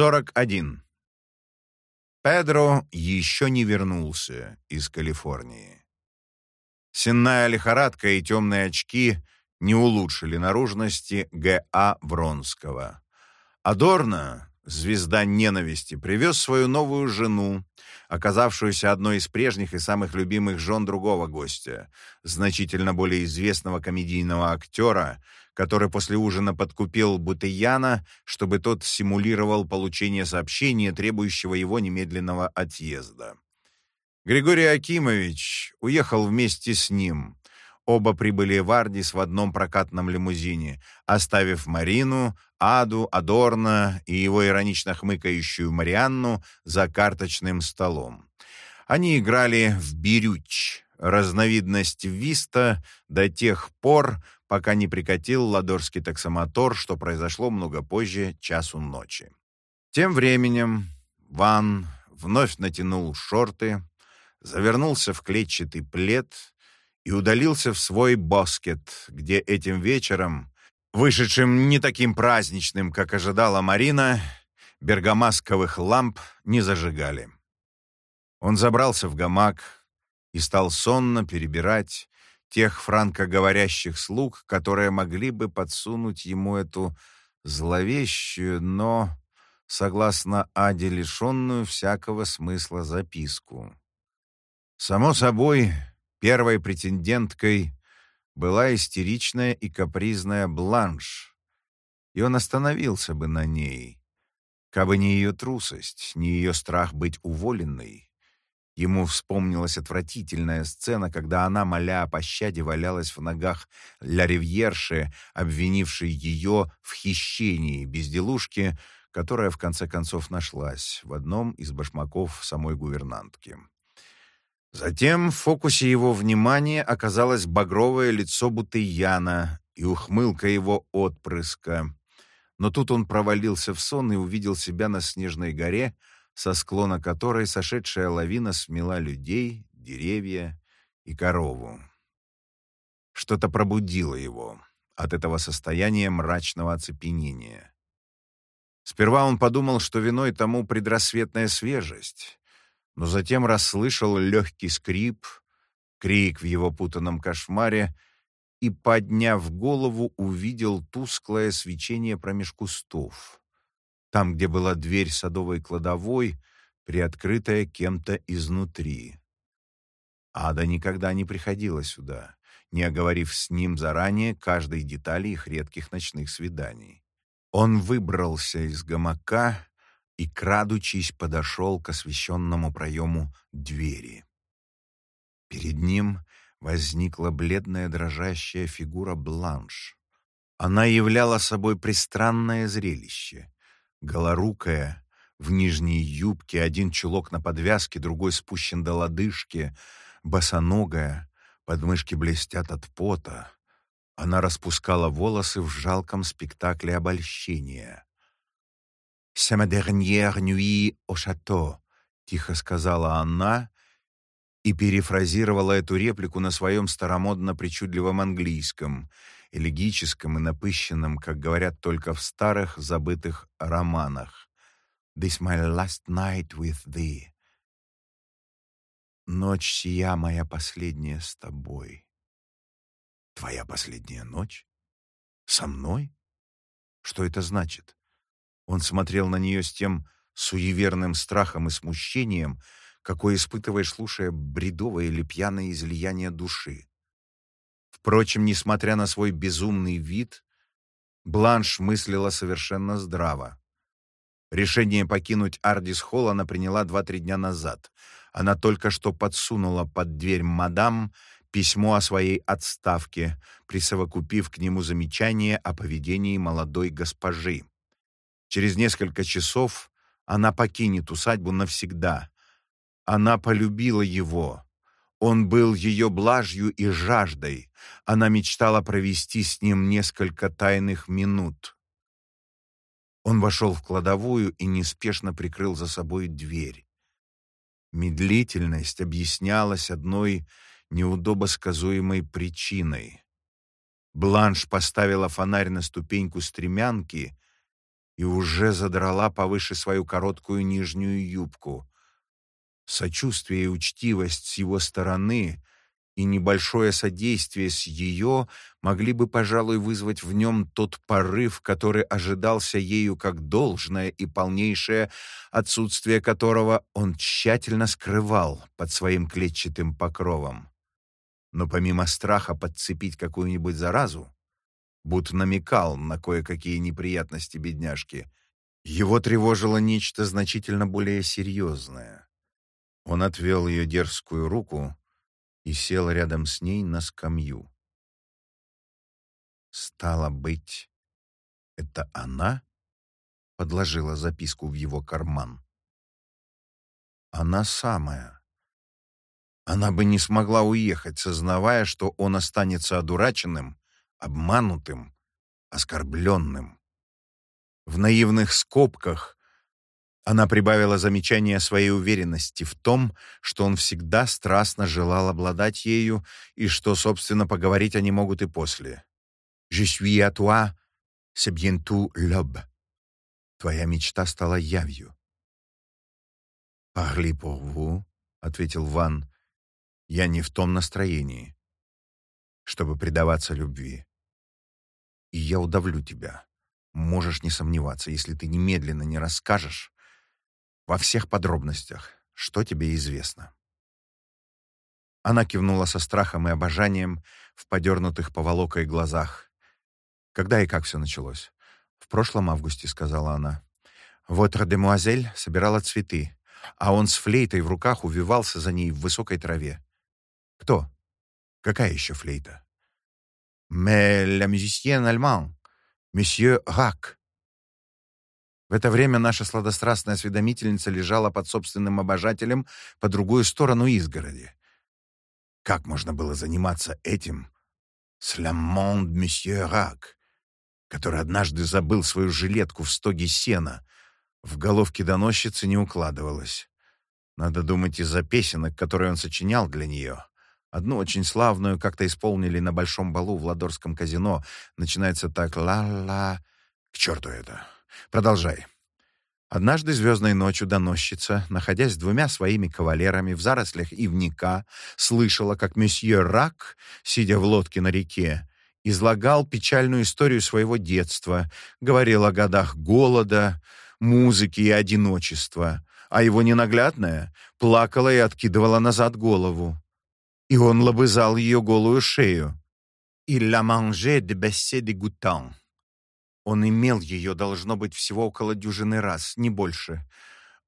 41. Педро еще не вернулся из Калифорнии. Сенная лихорадка и темные очки не улучшили наружности Г.А. Вронского. Адорно, звезда ненависти, привез свою новую жену, оказавшуюся одной из прежних и самых любимых жен другого гостя, значительно более известного комедийного актера, который после ужина подкупил Бутыяна, чтобы тот симулировал получение сообщения, требующего его немедленного отъезда. Григорий Акимович уехал вместе с ним. Оба прибыли в Ардис в одном прокатном лимузине, оставив Марину, Аду, Адорна и его иронично хмыкающую Марианну за карточным столом. Они играли в бирюч, разновидность виста, до тех пор, пока не прикатил ладорский таксомотор, что произошло много позже, часу ночи. Тем временем Ван вновь натянул шорты, завернулся в клетчатый плед и удалился в свой баскет, где этим вечером, вышедшим не таким праздничным, как ожидала Марина, бергамасковых ламп не зажигали. Он забрался в гамак и стал сонно перебирать тех франкоговорящих слуг, которые могли бы подсунуть ему эту зловещую, но, согласно Аде, лишенную всякого смысла записку. Само собой, первой претенденткой была истеричная и капризная Бланш, и он остановился бы на ней, кабы не ее трусость, не ее страх быть уволенной, Ему вспомнилась отвратительная сцена, когда она, моля о пощаде, валялась в ногах Ля Ривьерши, обвинившей ее в хищении безделушки, которая в конце концов нашлась в одном из башмаков самой гувернантки. Затем в фокусе его внимания оказалось багровое лицо Бутыяна и ухмылка его отпрыска. Но тут он провалился в сон и увидел себя на снежной горе, со склона которой сошедшая лавина смела людей, деревья и корову. Что-то пробудило его от этого состояния мрачного оцепенения. Сперва он подумал, что виной тому предрассветная свежесть, но затем расслышал легкий скрип, крик в его путанном кошмаре и, подняв голову, увидел тусклое свечение промеж кустов там, где была дверь садовой кладовой, приоткрытая кем-то изнутри. Ада никогда не приходила сюда, не оговорив с ним заранее каждой детали их редких ночных свиданий. Он выбрался из гамака и, крадучись, подошел к освещенному проему двери. Перед ним возникла бледная дрожащая фигура Бланш. Она являла собой пристранное зрелище голорукая, в нижней юбке, один чулок на подвязке, другой спущен до лодыжки, босоногая, подмышки блестят от пота. Она распускала волосы в жалком спектакле обольщения. «C'est ma dernière nuit au château», — тихо сказала она и перефразировала эту реплику на своем старомодно-причудливом английском — элегическом и напыщенном, как говорят только в старых забытых романах. «This my last night with thee». «Ночь сия моя последняя с тобой». «Твоя последняя ночь? Со мной? Что это значит?» Он смотрел на нее с тем суеверным страхом и смущением, какой испытываешь, слушая бредовое или пьяное излияние души. Впрочем, несмотря на свой безумный вид, Бланш мыслила совершенно здраво. Решение покинуть Ардис-Холл она приняла два-три дня назад. Она только что подсунула под дверь мадам письмо о своей отставке, присовокупив к нему замечание о поведении молодой госпожи. Через несколько часов она покинет усадьбу навсегда. Она полюбила его, он был ее блажью и жаждой. Она мечтала провести с ним несколько тайных минут. Он вошел в кладовую и неспешно прикрыл за собой дверь. Медлительность объяснялась одной неудобосказуемой причиной. Бланш поставила фонарь на ступеньку стремянки и уже задрала повыше свою короткую нижнюю юбку. Сочувствие и учтивость с его стороны и небольшое содействие с ее могли бы, пожалуй, вызвать в нем тот порыв, который ожидался ею как должное и полнейшее, отсутствие которого он тщательно скрывал под своим клетчатым покровом. Но помимо страха подцепить какую-нибудь заразу, будто намекал на кое-какие неприятности бедняжки, его тревожило нечто значительно более серьезное. Он отвел ее дерзкую руку и сел рядом с ней на скамью. Стало быть, это она подложила записку в его карман. Она самая. Она бы не смогла уехать, сознавая, что он останется одураченным, обманутым, оскорбленным. В наивных скобках она прибавила замечание своей уверенности в том, что он всегда страстно желал обладать ею и что, собственно, поговорить они могут и после. «Je suis à toi, c'est bientôt l'aube». Твоя мечта стала явью. «Parlez pour vous», — ответил Ван. «Я не в том настроении, чтобы предаваться любви. И я удавлю тебя. Можешь не сомневаться, если ты немедленно не расскажешь, во всех подробностях, что тебе известно. Она кивнула со страхом и обожанием в подернутых поволокой глазах. Когда и как все началось? В прошлом августе, сказала она. Вот Радемуазель собирала цветы, а он с флейтой в руках увивался за ней в высокой траве. Кто? Какая еще флейта? «Mais la musicienne allemand, monsieur Rack», в это время наша сладострастная осведомительница лежала под собственным обожателем по другую сторону изгороди. Как можно было заниматься этим с «Ламонд месье Рак», который однажды забыл свою жилетку в стоге сена, в головке доносчицы не укладывалось. Надо думать из-за песенок, которые он сочинял для нее. Одну очень славную как-то исполнили на большом балу в Ладорском казино. Начинается так «ла-ла». К черту это. Продолжай. Однажды звездной ночью доносчица, находясь двумя своими кавалерами в зарослях ивника, слышала, как месье Рак, сидя в лодке на реке, излагал печальную историю своего детства, говорил о годах голода, музыки и одиночества, а его ненаглядная плакала и откидывала назад голову. И он лобызал ее голую шею. «Il la mangeait de baisser dégoûtant». Он имел ее, должно быть, всего около дюжины раз, не больше,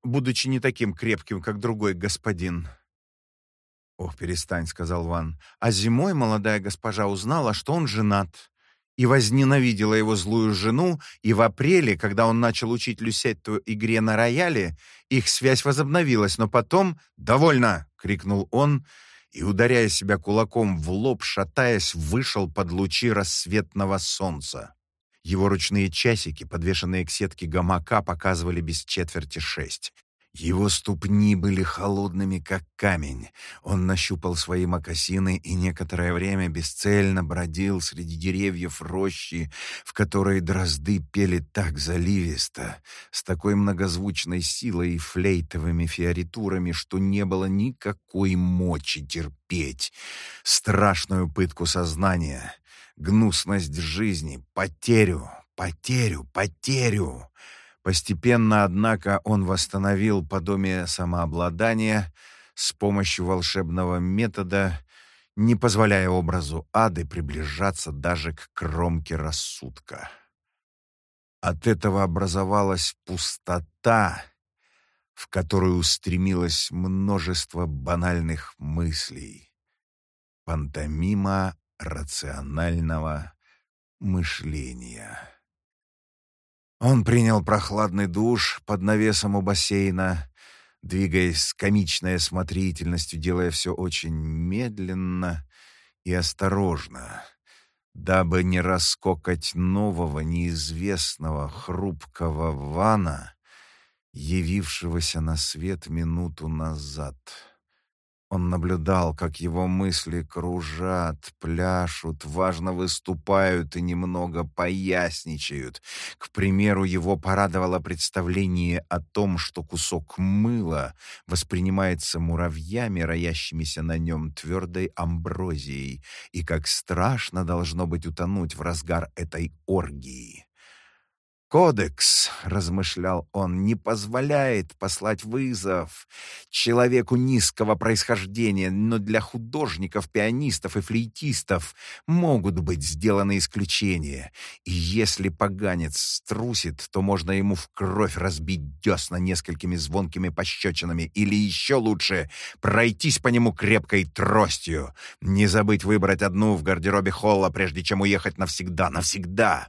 будучи не таким крепким, как другой господин. «Ох, перестань», — сказал Ван. А зимой молодая госпожа узнала, что он женат, и возненавидела его злую жену, и в апреле, когда он начал учить Люсетту игре на рояле, их связь возобновилась, но потом «Довольно!» — крикнул он, и, ударяя себя кулаком в лоб, шатаясь, вышел под лучи рассветного солнца. Его ручные часики, подвешенные к сетке гамака, показывали без четверти шесть. Его ступни были холодными, как камень. Он нащупал свои мокасины и некоторое время бесцельно бродил среди деревьев рощи, в которой дрозды пели так заливисто, с такой многозвучной силой и флейтовыми фиоритурами, что не было никакой мочи терпеть страшную пытку сознания, гнусность жизни, потерю, потерю, потерю. Постепенно, однако, он восстановил подобие самообладания с помощью волшебного метода, не позволяя образу ады приближаться даже к кромке рассудка. От этого образовалась пустота, в которую устремилось множество банальных мыслей. Пантомима рационального мышления. Он принял прохладный душ под навесом у бассейна, двигаясь с комичной осмотрительностью, делая все очень медленно и осторожно, дабы не раскокать нового, неизвестного, хрупкого вана, явившегося на свет минуту назад. Он наблюдал, как его мысли кружат, пляшут, важно выступают и немного поясничают. К примеру, его порадовало представление о том, что кусок мыла воспринимается муравьями, роящимися на нем твердой амброзией, и как страшно должно быть утонуть в разгар этой оргии. «Кодекс», — размышлял он, — «не позволяет послать вызов человеку низкого происхождения, но для художников, пианистов и флейтистов могут быть сделаны исключения. И если поганец струсит, то можно ему в кровь разбить десна несколькими звонкими пощечинами или еще лучше пройтись по нему крепкой тростью. Не забыть выбрать одну в гардеробе холла, прежде чем уехать навсегда, навсегда».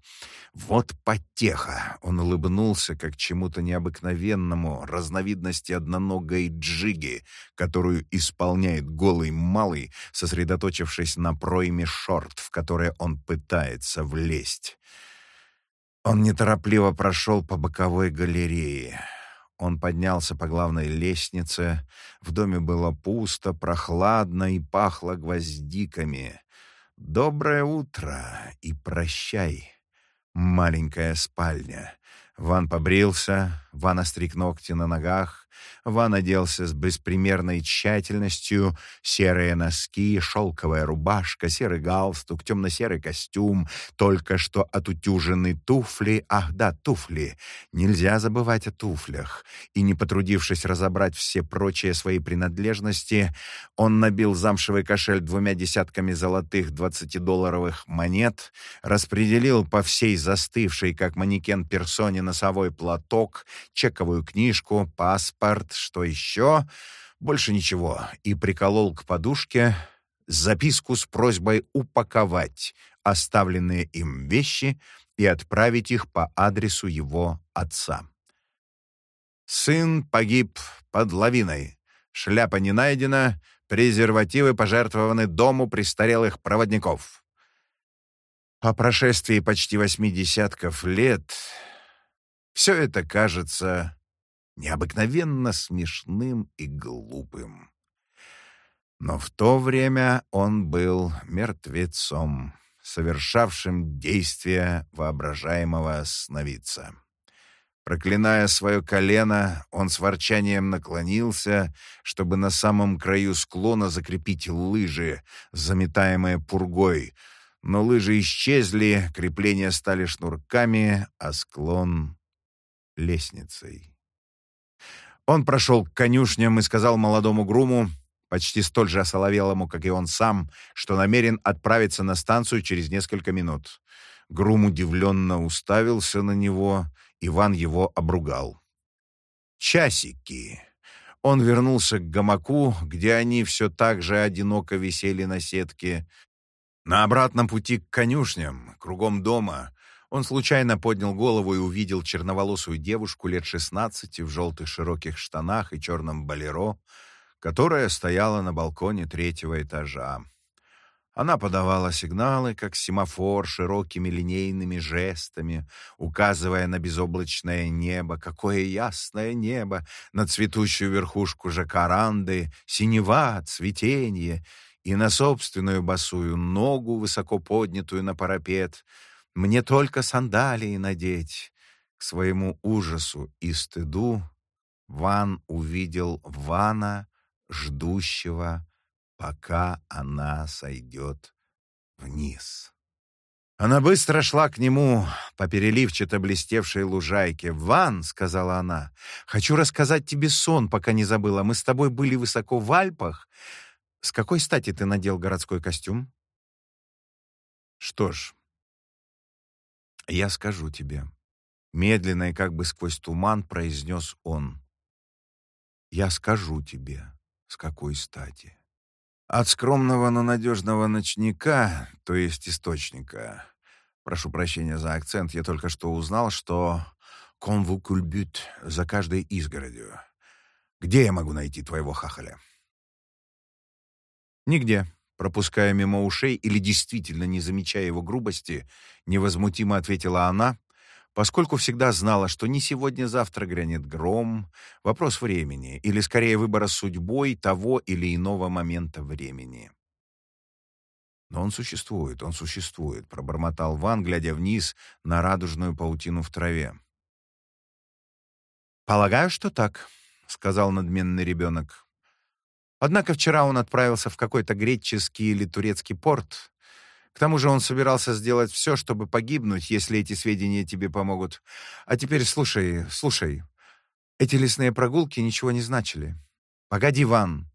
Вот потеха! Он улыбнулся, как чему-то необыкновенному, разновидности одноногой джиги, которую исполняет голый малый, сосредоточившись на пройме шорт, в которые он пытается влезть. Он неторопливо прошел по боковой галерее. Он поднялся по главной лестнице. В доме было пусто, прохладно и пахло гвоздиками. «Доброе утро и прощай!» Маленькая спальня. Ван побрился, Ван остриг ногти на ногах, Ван оделся с беспримерной тщательностью. Серые носки, шелковая рубашка, серый галстук, темно-серый костюм, только что отутюжены туфли. Ах да, туфли. Нельзя забывать о туфлях. И не потрудившись разобрать все прочие свои принадлежности, он набил замшевый кошель двумя десятками золотых двадцатидолларовых монет, распределил по всей застывшей, как манекен персоне, носовой платок, чековую книжку, паспорт, что еще? Больше ничего. И приколол к подушке записку с просьбой упаковать оставленные им вещи и отправить их по адресу его отца. Сын погиб под лавиной. Шляпа не найдена, презервативы пожертвованы дому престарелых проводников. По прошествии почти восьми десятков лет все это кажется необыкновенно смешным и глупым. Но в то время он был мертвецом, совершавшим действие воображаемого сновидца. Проклиная свое колено, он с ворчанием наклонился, чтобы на самом краю склона закрепить лыжи, заметаемые пургой. Но лыжи исчезли, крепления стали шнурками, а склон — лестницей. Он прошел к конюшням и сказал молодому груму, почти столь же осоловелому, как и он сам, что намерен отправиться на станцию через несколько минут. Грум удивленно уставился на него, Иван его обругал. «Часики!» Он вернулся к гамаку, где они все так же одиноко висели на сетке. На обратном пути к конюшням, кругом дома, он случайно поднял голову и увидел черноволосую девушку лет шестнадцати в желтых широких штанах и черном болеро, которая стояла на балконе третьего этажа. Она подавала сигналы, как семафор, широкими линейными жестами, указывая на безоблачное небо. Какое ясное небо! На цветущую верхушку жакаранды, синева, цветение и на собственную босую ногу, высоко поднятую на парапет — мне только сандалии надеть. К своему ужасу и стыду Ван увидел Вана, ждущего, пока она сойдет вниз. Она быстро шла к нему по переливчато блестевшей лужайке. «Ван», — сказала она, — «хочу рассказать тебе сон, пока не забыла. Мы с тобой были высоко в Альпах. С какой стати ты надел городской костюм?» «Что ж, «Я скажу тебе». Медленно и как бы сквозь туман произнес он. «Я скажу тебе, с какой стати». От скромного, но надежного ночника, то есть источника, прошу прощения за акцент, я только что узнал, что конвукульбют за каждой изгородью. Где я могу найти твоего хахаля? Нигде пропуская мимо ушей или действительно не замечая его грубости, невозмутимо ответила она, поскольку всегда знала, что не сегодня-завтра грянет гром, вопрос времени, или скорее выбора судьбой того или иного момента времени. «Но он существует, он существует», — пробормотал Ван, глядя вниз на радужную паутину в траве. «Полагаю, что так», — сказал надменный ребенок. Однако вчера он отправился в какой-то греческий или турецкий порт, к тому же он собирался сделать все, чтобы погибнуть, если эти сведения тебе помогут. А теперь слушай, слушай. Эти лесные прогулки ничего не значили. Погоди, Ван.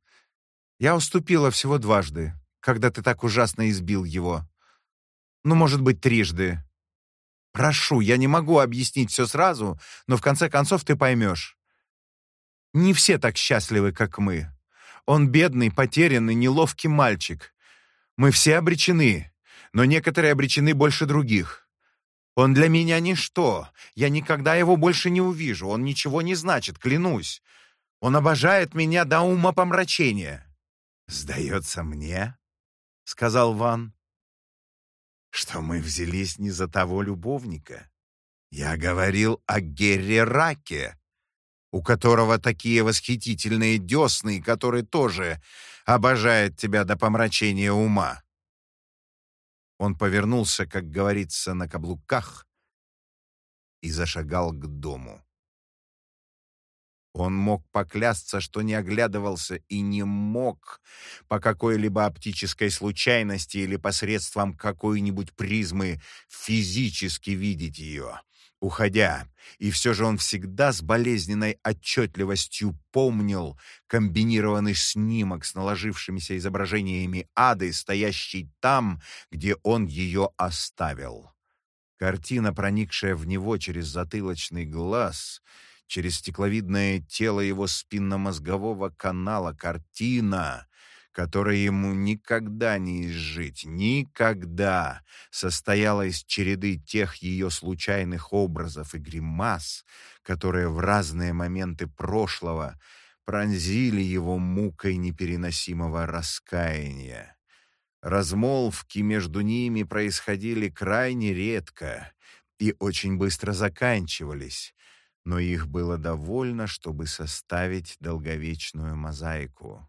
Я уступила всего дважды, когда ты так ужасно избил его. Ну, может быть, трижды. Прошу, я не могу объяснить все сразу, но в конце концов ты поймешь. Не все так счастливы, как мы. Он бедный, потерянный, неловкий мальчик. Мы все обречены но некоторые обречены больше других. Он для меня ничто. Я никогда его больше не увижу. Он ничего не значит, клянусь. Он обожает меня до ума помрачения. «Сдается мне», — сказал Ван, — «что мы взялись не за того любовника. Я говорил о Герре Раке, у которого такие восхитительные десны, который тоже обожает тебя до помрачения ума. Он повернулся, как говорится, на каблуках и зашагал к дому. Он мог поклясться, что не оглядывался и не мог по какой-либо оптической случайности или посредством какой-нибудь призмы физически видеть ее уходя, и все же он всегда с болезненной отчетливостью помнил комбинированный снимок с наложившимися изображениями ады, стоящей там, где он ее оставил. Картина, проникшая в него через затылочный глаз, через стекловидное тело его спинномозгового канала, картина, которое ему никогда не изжить, никогда, состояла из череды тех ее случайных образов и гримас, которые в разные моменты прошлого пронзили его мукой непереносимого раскаяния. Размолвки между ними происходили крайне редко и очень быстро заканчивались, но их было довольно, чтобы составить долговечную мозаику.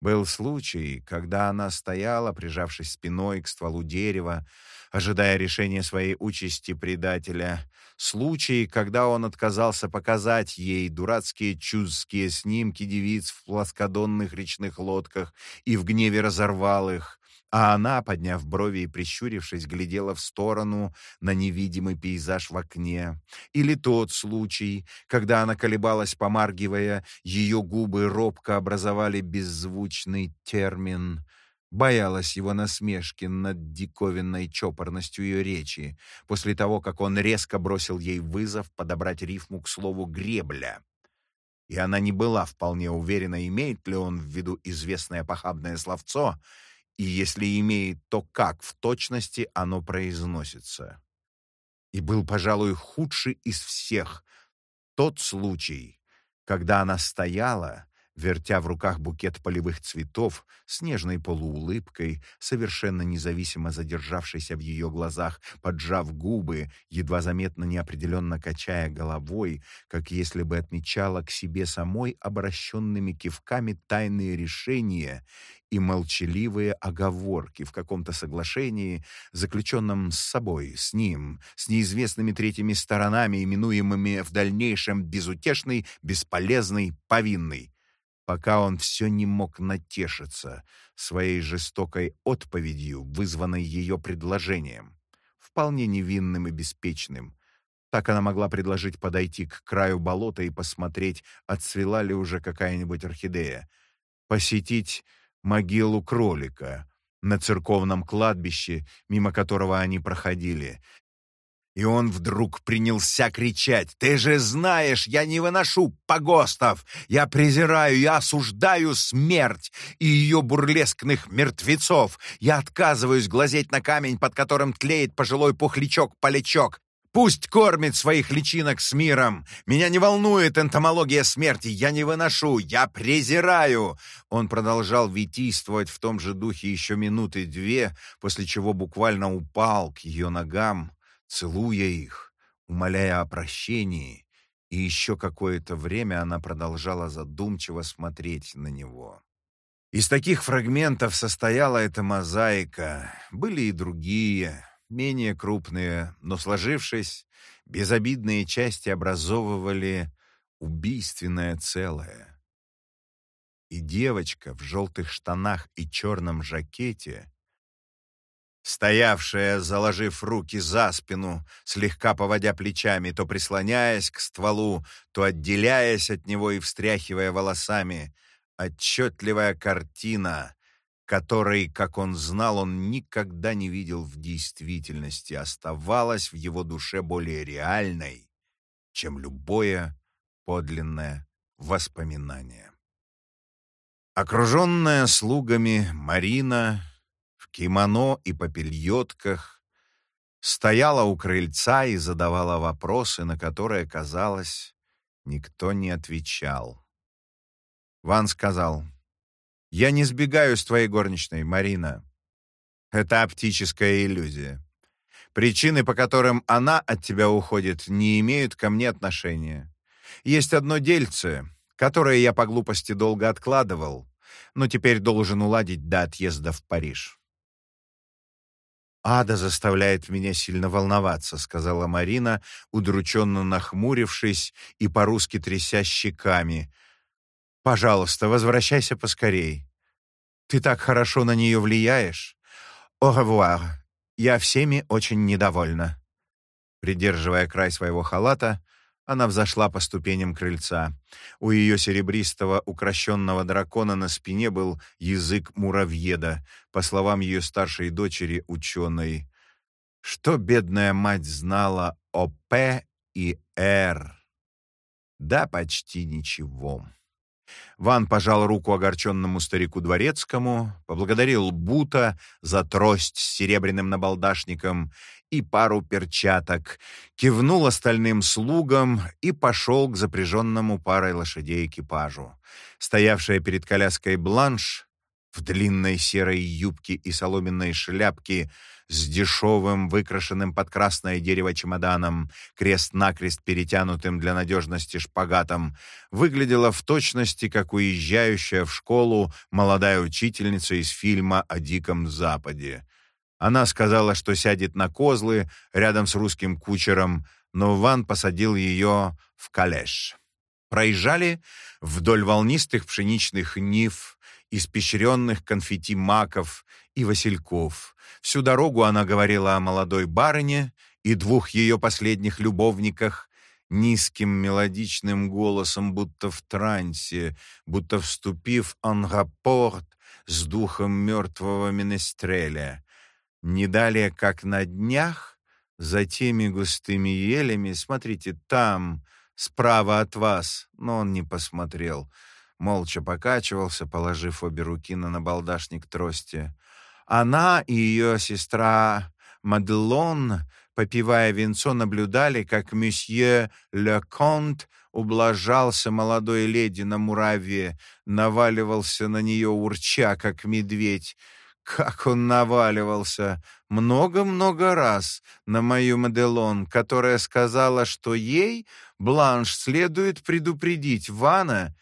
Был случай, когда она стояла, прижавшись спиной к стволу дерева, ожидая решения своей участи предателя. Случай, когда он отказался показать ей дурацкие чудские снимки девиц в плоскодонных речных лодках и в гневе разорвал их а она, подняв брови и прищурившись, глядела в сторону на невидимый пейзаж в окне. Или тот случай, когда она колебалась, помаргивая, ее губы робко образовали беззвучный термин — боялась его насмешки над диковинной чопорностью ее речи, после того, как он резко бросил ей вызов подобрать рифму к слову «гребля». И она не была вполне уверена, имеет ли он в виду известное похабное словцо, и если имеет, то как в точности оно произносится. И был, пожалуй, худший из всех тот случай, когда она стояла, вертя в руках букет полевых цветов с нежной полуулыбкой, совершенно независимо задержавшейся в ее глазах, поджав губы, едва заметно неопределенно качая головой, как если бы отмечала к себе самой обращенными кивками тайные решения и молчаливые оговорки в каком-то соглашении, заключенном с собой, с ним, с неизвестными третьими сторонами, именуемыми в дальнейшем безутешной, бесполезной, повинной пока он все не мог натешиться своей жестокой отповедью, вызванной ее предложением, вполне невинным и беспечным. Так она могла предложить подойти к краю болота и посмотреть, отцвела ли уже какая-нибудь орхидея, посетить могилу кролика на церковном кладбище, мимо которого они проходили, и он вдруг принялся кричать. «Ты же знаешь, я не выношу погостов! Я презираю, я осуждаю смерть и ее бурлескных мертвецов! Я отказываюсь глазеть на камень, под которым тлеет пожилой пухлячок-полячок! Пусть кормит своих личинок с миром. Меня не волнует энтомология смерти. Я не выношу. Я презираю. Он продолжал витийствовать в том же духе еще минуты две, после чего буквально упал к ее ногам, целуя их, умоляя о прощении, и еще какое-то время она продолжала задумчиво смотреть на него. Из таких фрагментов состояла эта мозаика. Были и другие, менее крупные, но сложившись, безобидные части образовывали убийственное целое. И девочка в желтых штанах и черном жакете стоявшая, заложив руки за спину, слегка поводя плечами, то прислоняясь к стволу, то отделяясь от него и встряхивая волосами. Отчетливая картина, которой, как он знал, он никогда не видел в действительности, оставалась в его душе более реальной, чем любое подлинное воспоминание. Окруженная слугами, Марина кимоно и попельотках, стояла у крыльца и задавала вопросы, на которые, казалось, никто не отвечал. Ван сказал, «Я не сбегаю с твоей горничной, Марина. Это оптическая иллюзия. Причины, по которым она от тебя уходит, не имеют ко мне отношения. Есть одно дельце, которое я по глупости долго откладывал, но теперь должен уладить до отъезда в Париж. «Ада заставляет меня сильно волноваться», — сказала Марина, удрученно нахмурившись и по-русски тряся щеками. «Пожалуйста, возвращайся поскорей. Ты так хорошо на нее влияешь. Au revoir. Я всеми очень недовольна». Придерживая край своего халата, она взошла по ступеням крыльца. У ее серебристого укращенного дракона на спине был язык муравьеда, по словам ее старшей дочери, ученой. Что бедная мать знала о П и Р? Да почти ничего. Ван пожал руку огорченному старику дворецкому, поблагодарил Бута за трость с серебряным набалдашником и пару перчаток, кивнул остальным слугам и пошел к запряженному парой лошадей экипажу. Стоявшая перед коляской Бланш в длинной серой юбке и соломенной шляпке с дешевым, выкрашенным под красное дерево чемоданом, крест-накрест перетянутым для надежности шпагатом, выглядела в точности, как уезжающая в школу молодая учительница из фильма о Диком Западе. Она сказала, что сядет на козлы рядом с русским кучером, но Ван посадил ее в калеш. Проезжали вдоль волнистых пшеничных нив, испещренных конфетти маков и васильков. Всю дорогу она говорила о молодой барыне и двух ее последних любовниках, низким мелодичным голосом, будто в трансе, будто вступив en рапорт с духом мертвого менестреля. Не далее, как на днях, за теми густыми елями, смотрите, там, справа от вас, но он не посмотрел. Молча покачивался, положив обе руки на набалдашник трости. Она и ее сестра Мадлон, попивая венцо, наблюдали, как месье Ле Конт ублажался молодой леди на муравье, наваливался на нее урча, как медведь, как он наваливался много-много раз на мою Маделон, которая сказала, что ей, Бланш, следует предупредить Вана,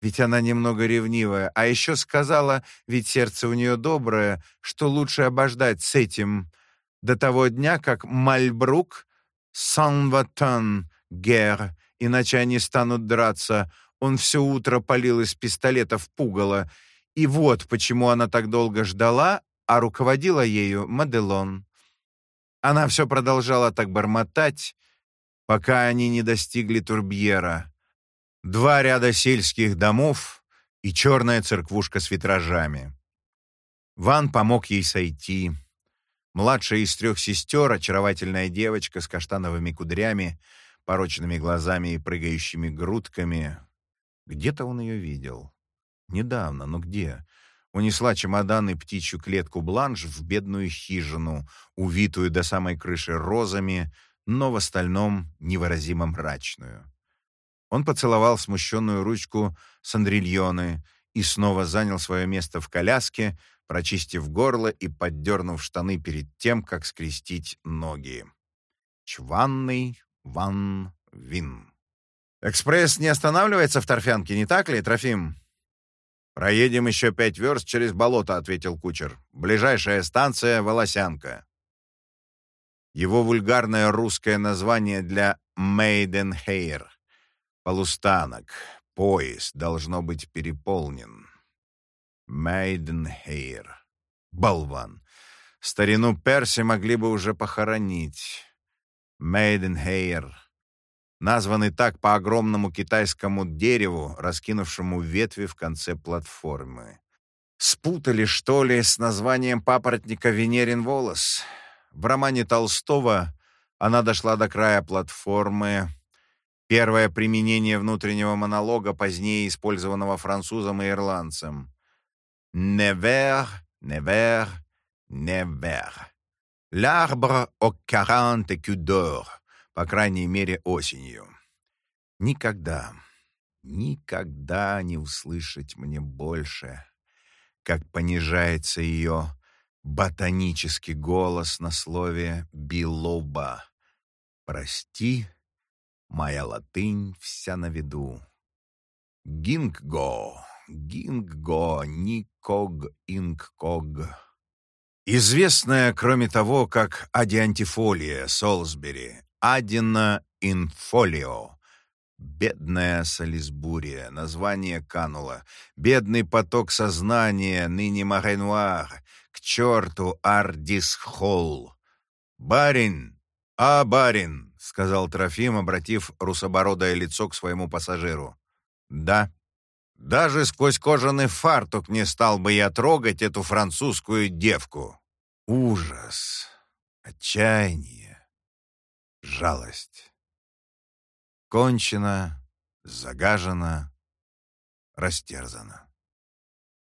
ведь она немного ревнивая, а еще сказала, ведь сердце у нее доброе, что лучше обождать с этим до того дня, как Мальбрук, Сан-Ватан, Гер, иначе они станут драться. Он все утро палил из пистолета в пугало, и вот почему она так долго ждала, а руководила ею Маделон. Она все продолжала так бормотать, пока они не достигли Турбьера. Два ряда сельских домов и черная церквушка с витражами. Ван помог ей сойти. Младшая из трех сестер, очаровательная девочка с каштановыми кудрями, порочными глазами и прыгающими грудками. Где-то он ее видел. Недавно, но где? Унесла чемодан и птичью клетку бланш в бедную хижину, увитую до самой крыши розами, но в остальном невыразимо мрачную. Он поцеловал смущенную ручку Сандрильоны и снова занял свое место в коляске, прочистив горло и поддернув штаны перед тем, как скрестить ноги. Чванный Ван Вин. «Экспресс не останавливается в Торфянке, не так ли, Трофим?» «Проедем еще пять верст через болото», — ответил кучер. «Ближайшая станция — Волосянка». Его вульгарное русское название для «Мейденхейр» — полустанок, поезд должно быть переполнен. Мейденхейр. Болван. Старину Перси могли бы уже похоронить. Мейденхейр названный так по огромному китайскому дереву, раскинувшему ветви в конце платформы. Спутали, что ли, с названием папоротника «Венерин волос»? В романе Толстого она дошла до края платформы. Первое применение внутреннего монолога, позднее использованного французом и ирландцем. «Невер, невер, невер. L'arbre aux quarante d'or» по крайней мере, осенью. Никогда, никогда не услышать мне больше, как понижается ее ботанический голос на слове «билоба». «Прости, моя латынь вся на виду». «Гингго, гингго, никог, ингког». Известная, кроме того, как адиантифолия Солсбери, Адина Инфолио. Бедная Солисбурия, название кануло. Бедный поток сознания, ныне Маренуар. К черту Ардис-Холл. «Барин! А, барин!» — сказал Трофим, обратив русобородое лицо к своему пассажиру. «Да. Даже сквозь кожаный фартук не стал бы я трогать эту французскую девку. Ужас! Отчаяние! жалость. Кончено, загажено, растерзано.